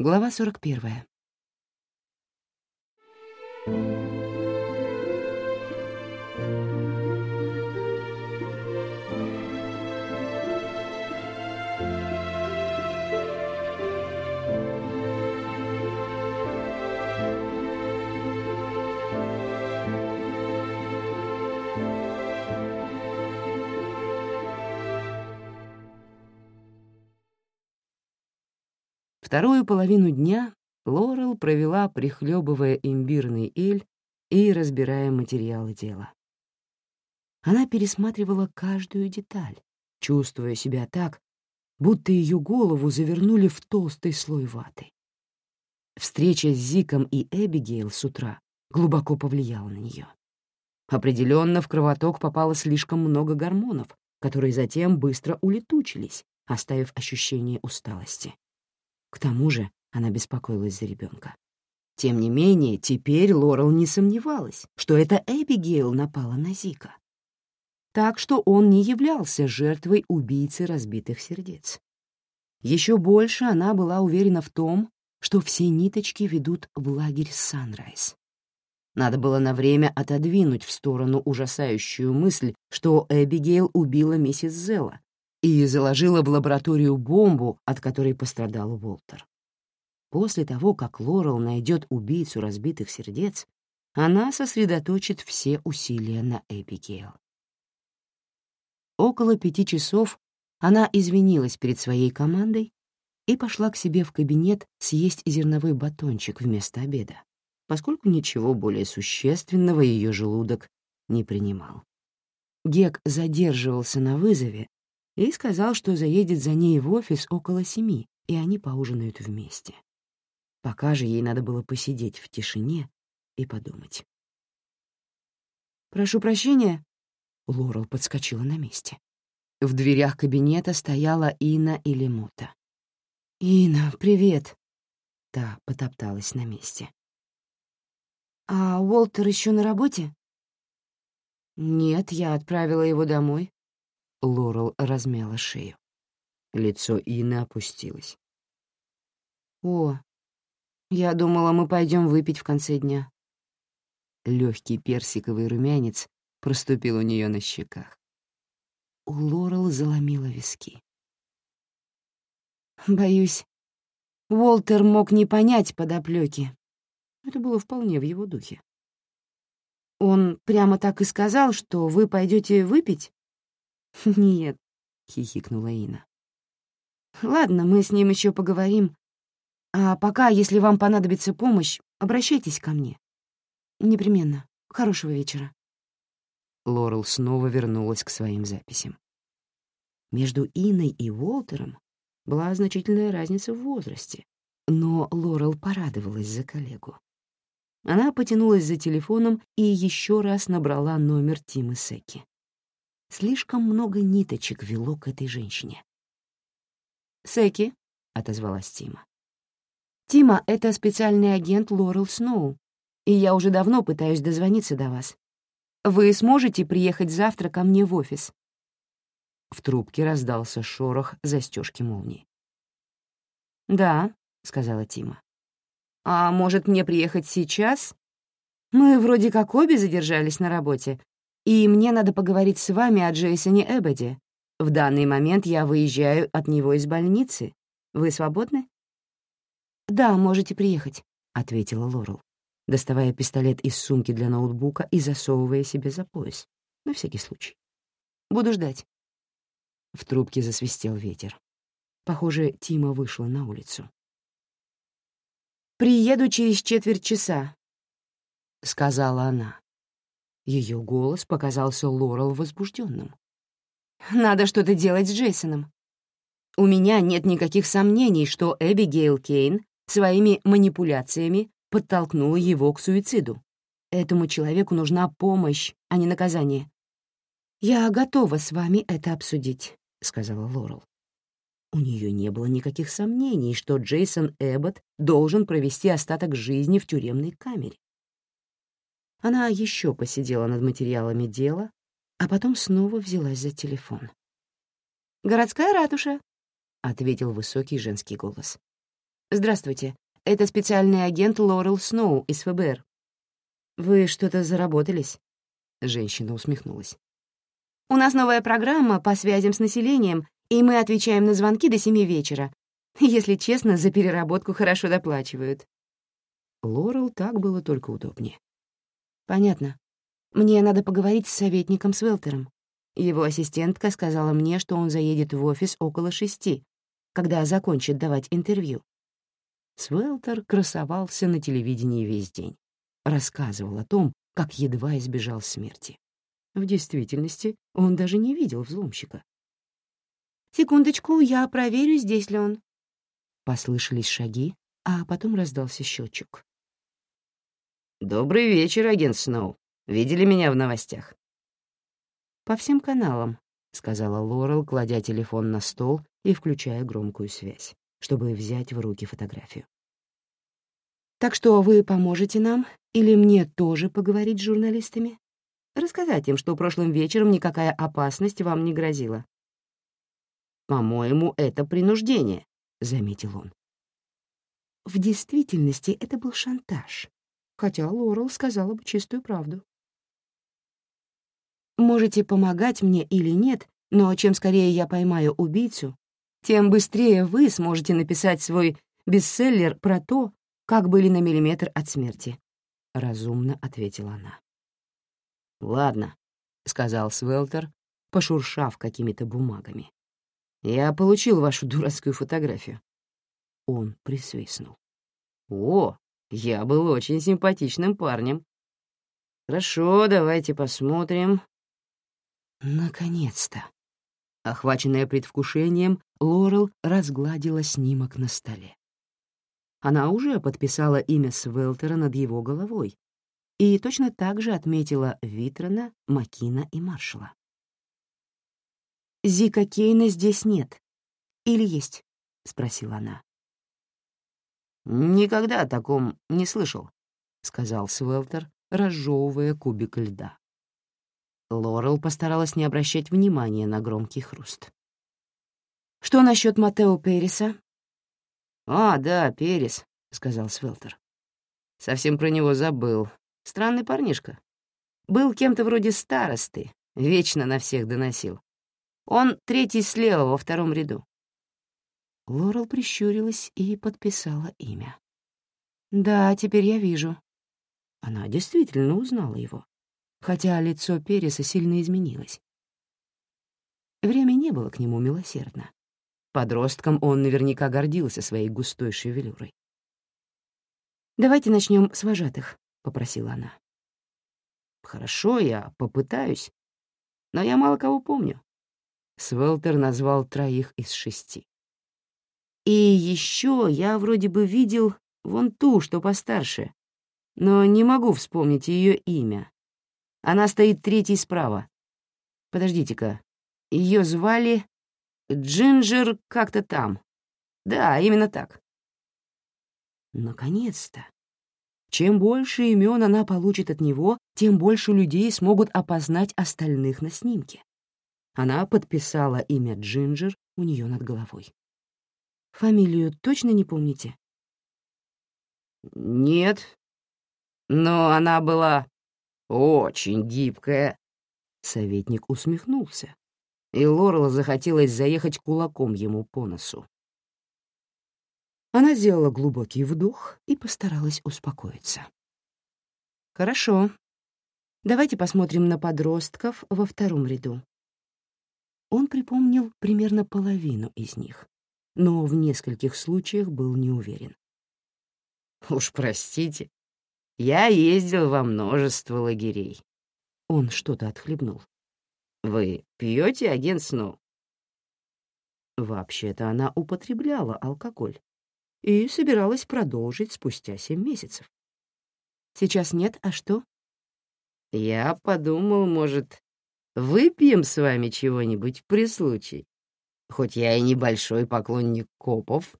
Глава 41. Вторую половину дня Лорел провела, прихлебывая имбирный эль и разбирая материалы дела. Она пересматривала каждую деталь, чувствуя себя так, будто ее голову завернули в толстый слой ваты. Встреча с Зиком и Эбигейл с утра глубоко повлияла на нее. Определенно в кровоток попало слишком много гормонов, которые затем быстро улетучились, оставив ощущение усталости. К тому же она беспокоилась за ребенка. Тем не менее, теперь Лорел не сомневалась, что это Эбигейл напала на Зика. Так что он не являлся жертвой убийцы разбитых сердец. Еще больше она была уверена в том, что все ниточки ведут в лагерь Санрайз. Надо было на время отодвинуть в сторону ужасающую мысль, что Эбигейл убила миссис Зелла и заложила в лабораторию бомбу, от которой пострадал Уолтер. После того, как Лорел найдет убийцу разбитых сердец, она сосредоточит все усилия на Эбигейл. Около пяти часов она извинилась перед своей командой и пошла к себе в кабинет съесть зерновой батончик вместо обеда, поскольку ничего более существенного ее желудок не принимал. Гек задерживался на вызове и сказал, что заедет за ней в офис около семи, и они поужинают вместе. Пока же ей надо было посидеть в тишине и подумать. «Прошу прощения», — Лорел подскочила на месте. В дверях кабинета стояла Ина или Мута. «Ина, привет!» Та потопталась на месте. «А Уолтер еще на работе?» «Нет, я отправила его домой». Лорел размяла шею. Лицо Ины опустилось. «О, я думала, мы пойдем выпить в конце дня». Легкий персиковый румянец проступил у нее на щеках. У Лорел заломила виски. «Боюсь, Уолтер мог не понять подоплеки. Это было вполне в его духе. Он прямо так и сказал, что вы пойдете выпить? «Нет», — хихикнула Ина. «Ладно, мы с ним еще поговорим. А пока, если вам понадобится помощь, обращайтесь ко мне. Непременно. Хорошего вечера». Лорел снова вернулась к своим записям. Между Иной и Уолтером была значительная разница в возрасте, но Лорел порадовалась за коллегу. Она потянулась за телефоном и еще раз набрала номер Тимы Секи. Слишком много ниточек вело к этой женщине. «Секи», — отозвалась Тима. «Тима — это специальный агент Лорел Сноу, и я уже давно пытаюсь дозвониться до вас. Вы сможете приехать завтра ко мне в офис?» В трубке раздался шорох застежки молнии. «Да», — сказала Тима. «А может, мне приехать сейчас? Мы вроде как обе задержались на работе, и мне надо поговорить с вами о Джейсоне Эббоде. В данный момент я выезжаю от него из больницы. Вы свободны?» «Да, можете приехать», — ответила Лорел, доставая пистолет из сумки для ноутбука и засовывая себе за пояс, на всякий случай. «Буду ждать». В трубке засвистел ветер. Похоже, Тима вышла на улицу. «Приеду через четверть часа», — сказала она. Ее голос показался Лорел возбужденным. «Надо что-то делать с Джейсоном. У меня нет никаких сомнений, что Эбигейл Кейн своими манипуляциями подтолкнула его к суициду. Этому человеку нужна помощь, а не наказание. «Я готова с вами это обсудить», — сказала Лорел. У нее не было никаких сомнений, что Джейсон Эббот должен провести остаток жизни в тюремной камере. Она еще посидела над материалами дела, а потом снова взялась за телефон. «Городская ратуша», — ответил высокий женский голос. Здравствуйте. Это специальный агент Лорел Сноу из ФБР. Вы что-то заработались?» Женщина усмехнулась. «У нас новая программа по связям с населением, и мы отвечаем на звонки до семи вечера. Если честно, за переработку хорошо доплачивают». Лорел так было только удобнее. «Понятно. Мне надо поговорить с советником Свелтером. Его ассистентка сказала мне, что он заедет в офис около шести, когда закончит давать интервью. Свелтер красовался на телевидении весь день. Рассказывал о том, как едва избежал смерти. В действительности он даже не видел взломщика. «Секундочку, я проверю, здесь ли он». Послышались шаги, а потом раздался счетчик. «Добрый вечер, агент Сноу. Видели меня в новостях?» «По всем каналам», — сказала Лорел, кладя телефон на стол и включая громкую связь, чтобы взять в руки фотографию. «Так что вы поможете нам или мне тоже поговорить с журналистами? Рассказать им, что прошлым вечером никакая опасность вам не грозила». «По-моему, это принуждение», — заметил он. В действительности это был шантаж, хотя Лорел сказала бы чистую правду. Можете помогать мне или нет, но чем скорее я поймаю убийцу, тем быстрее вы сможете написать свой бестселлер про то, как были на миллиметр от смерти», — разумно ответила она. «Ладно», — сказал Свелтер, пошуршав какими-то бумагами. «Я получил вашу дурацкую фотографию». Он присвистнул. «О, я был очень симпатичным парнем. Хорошо, давайте посмотрим. Наконец-то. Охваченная предвкушением, Лорел разгладила снимок на столе. Она уже подписала имя Свелтера над его головой и точно так же отметила Витрона, Макина и Маршала. «Зика Кейна здесь нет. Или есть?» — спросила она. «Никогда о таком не слышал», — сказал Свелтер, разжевывая кубик льда. Лорел постаралась не обращать внимания на громкий хруст. «Что насчет Матео Переса?» «А, да, Перес», — сказал Свелтер. «Совсем про него забыл. Странный парнишка. Был кем-то вроде старосты, вечно на всех доносил. Он третий слева во втором ряду. Лорел прищурилась и подписала имя. «Да, теперь я вижу». Она действительно узнала его, хотя лицо Переса сильно изменилось. Время не было к нему милосердно. Подростком он наверняка гордился своей густой шевелюрой. «Давайте начнем с вожатых», — попросила она. «Хорошо, я попытаюсь, но я мало кого помню». Свелтер назвал троих из шести. И еще я вроде бы видел вон ту, что постарше, но не могу вспомнить ее имя. Она стоит третьей справа. Подождите-ка, ее звали Джинджер как-то там. Да, именно так. Наконец-то. Чем больше имен она получит от него, тем больше людей смогут опознать остальных на снимке. Она подписала имя Джинджер у нее над головой. Фамилию точно не помните? Нет. Но она была очень гибкая. Советник усмехнулся, и Лорел захотелось заехать кулаком ему по носу. Она сделала глубокий вдох и постаралась успокоиться. «Хорошо. Давайте посмотрим на подростков во втором ряду». Он припомнил примерно половину из них но в нескольких случаях был не уверен. «Уж простите, я ездил во множество лагерей». Он что-то отхлебнул. «Вы пьете, агент Сноу?» Вообще-то она употребляла алкоголь и собиралась продолжить спустя семь месяцев. Сейчас нет, а что? Я подумал, может, выпьем с вами чего-нибудь при случае хоть я и небольшой поклонник копов,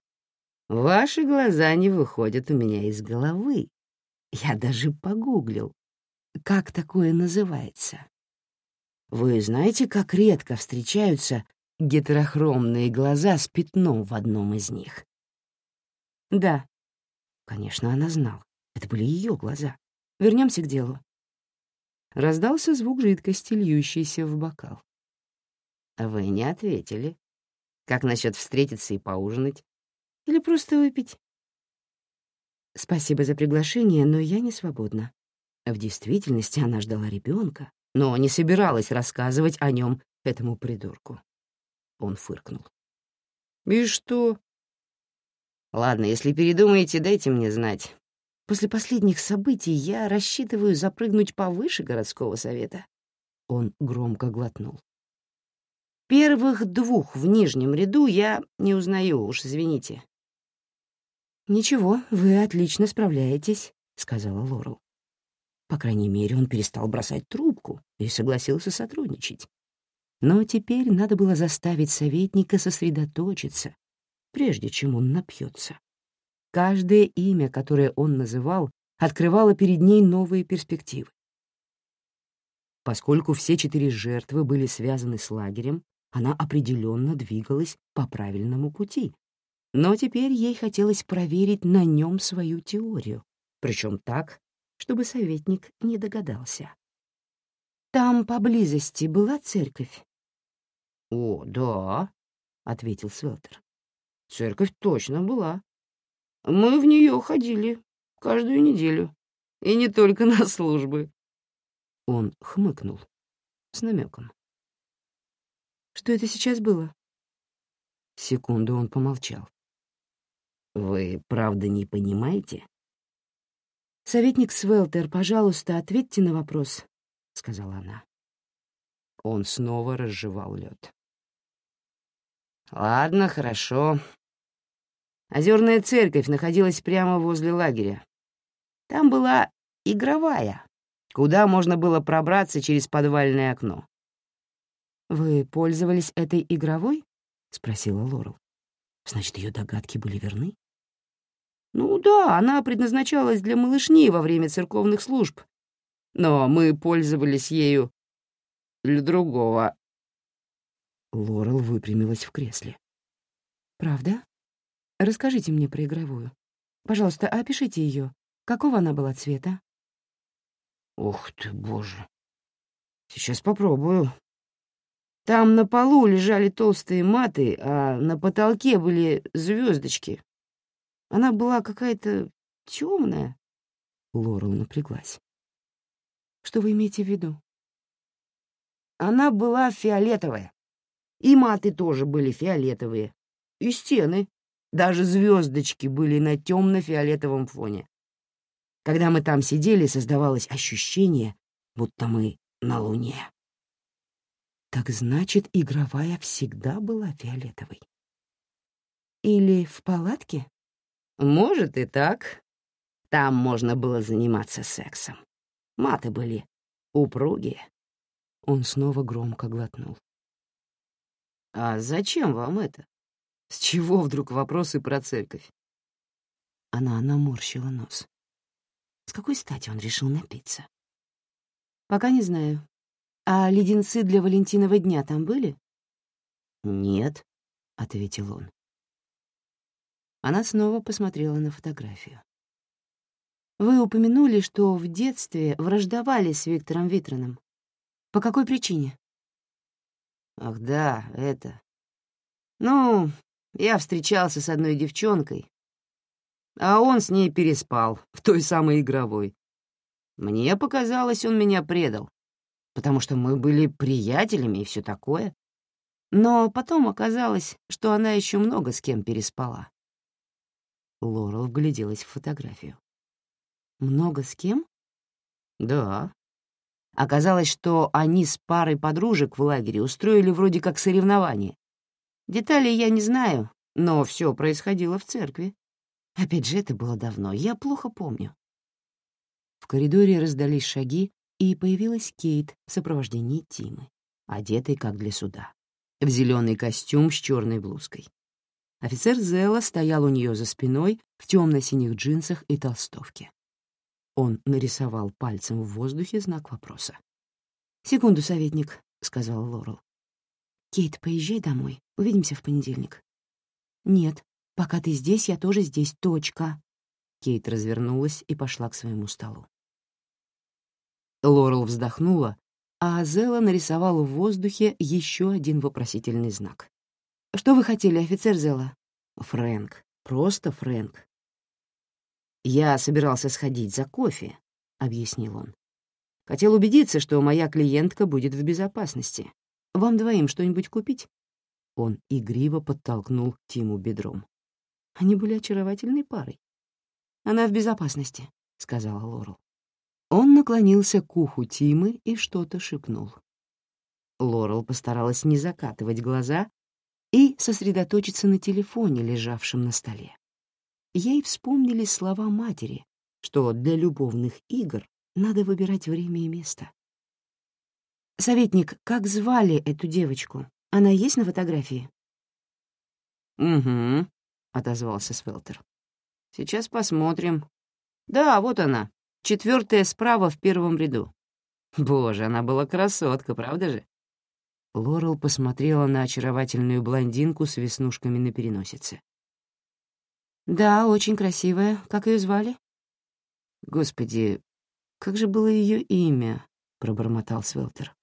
ваши глаза не выходят у меня из головы. Я даже погуглил, как такое называется. Вы знаете, как редко встречаются гетерохромные глаза с пятном в одном из них? Да. Конечно, она знала. Это были ее глаза. Вернемся к делу. Раздался звук жидкости, льющейся в бокал. Вы не ответили. Как насчет встретиться и поужинать? Или просто выпить? Спасибо за приглашение, но я не свободна. В действительности она ждала ребенка, но не собиралась рассказывать о нем этому придурку. Он фыркнул. «И что?» «Ладно, если передумаете, дайте мне знать. После последних событий я рассчитываю запрыгнуть повыше городского совета». Он громко глотнул. «Первых двух в нижнем ряду я не узнаю, уж извините». «Ничего, вы отлично справляетесь», — сказала Лорел. По крайней мере, он перестал бросать трубку и согласился сотрудничать. Но теперь надо было заставить советника сосредоточиться, прежде чем он напьется. Каждое имя, которое он называл, открывало перед ней новые перспективы. Поскольку все четыре жертвы были связаны с лагерем, она определенно двигалась по правильному пути. Но теперь ей хотелось проверить на нем свою теорию, причем так, чтобы советник не догадался. «Там поблизости была церковь?» «О, да», — ответил Свелтер. «Церковь точно была. Мы в нее ходили каждую неделю, и не только на службы». Он хмыкнул с намеком. «Что это сейчас было?» Секунду он помолчал. «Вы правда не понимаете?» «Советник Свелтер, пожалуйста, ответьте на вопрос», — сказала она. Он снова разжевал лед. «Ладно, хорошо. Озерная церковь находилась прямо возле лагеря. Там была игровая, куда можно было пробраться через подвальное окно. «Вы пользовались этой игровой?» — спросила Лорел. «Значит, ее догадки были верны?» Ну да, она предназначалась для малышни во время церковных служб. Но мы пользовались ею для другого. Лорел выпрямилась в кресле. «Правда? Расскажите мне про игровую. Пожалуйста, опишите ее. Какого она была цвета?» «Ух ты, боже! Сейчас попробую. Там на полу лежали толстые маты, а на потолке были звездочки. Она была какая-то темная. Лорел напряглась. Что вы имеете в виду? Она была фиолетовая. И маты тоже были фиолетовые. И стены. Даже звездочки были на темно-фиолетовом фоне. Когда мы там сидели, создавалось ощущение, будто мы на Луне. Так значит, игровая всегда была фиолетовой? Или в палатке? Может и так. Там можно было заниматься сексом. Маты были упругие. Он снова громко глотнул. «А зачем вам это? С чего вдруг вопросы про церковь?» Она наморщила нос. С какой стати он решил напиться? «Пока не знаю. А леденцы для Валентинова дня там были?» «Нет», — ответил он. Она снова посмотрела на фотографию. «Вы упомянули, что в детстве враждовали с Виктором Витроном. По какой причине?» «Ах да, это... Ну, я встречался с одной девчонкой, а он с ней переспал, в той самой игровой. Мне показалось, он меня предал, потому что мы были приятелями и все такое. Но потом оказалось, что она еще много с кем переспала. Лорел вгляделась в фотографию. «Много с кем?» «Да». Оказалось, что они с парой подружек в лагере устроили вроде как соревнование. Деталей я не знаю, но все происходило в церкви. Опять же, это было давно, я плохо помню. В коридоре раздались шаги, и появилась Кейт в сопровождении Тимы, одетой как для суда, в зеленый костюм с черной блузкой. Офицер Зела стоял у нее за спиной в темно-синих джинсах и толстовке. Он нарисовал пальцем в воздухе знак вопроса. «Секунду, советник», — сказал Лорел. «Кейт, поезжай домой. Увидимся в понедельник». «Нет», — Пока ты здесь, я тоже здесь. Точка. Кейт развернулась и пошла к своему столу. Лорел вздохнула, а Азела нарисовала в воздухе еще один вопросительный знак. «Что вы хотели, офицер Зела?» «Фрэнк. Просто Фрэнк». «Я собирался сходить за кофе», — объяснил он. «Хотел убедиться, что моя клиентка будет в безопасности. Вам двоим что-нибудь купить?» Он игриво подтолкнул Тиму бедром. Они были очаровательной парой. «Она в безопасности», — сказала Лорел. Он наклонился к уху Тимы и что-то шепнул. Лорел постаралась не закатывать глаза и сосредоточиться на телефоне, лежавшем на столе. Ей вспомнили слова матери, что для любовных игр надо выбирать время и место. «Советник, как звали эту девочку? Она есть на фотографии?» «Угу», — отозвался Свелтер. «Сейчас посмотрим. Да, вот она, Четвертая справа в первом ряду. Боже, она была красотка, правда же? Лорел посмотрела на очаровательную блондинку с веснушками на переносице. «Да, очень красивая. Как ее звали?» «Господи, как же было ее имя?» — пробормотал Свелтер.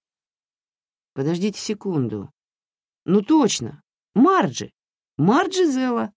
«Подождите секунду. Ну точно, Марджи. Марджи Зелла.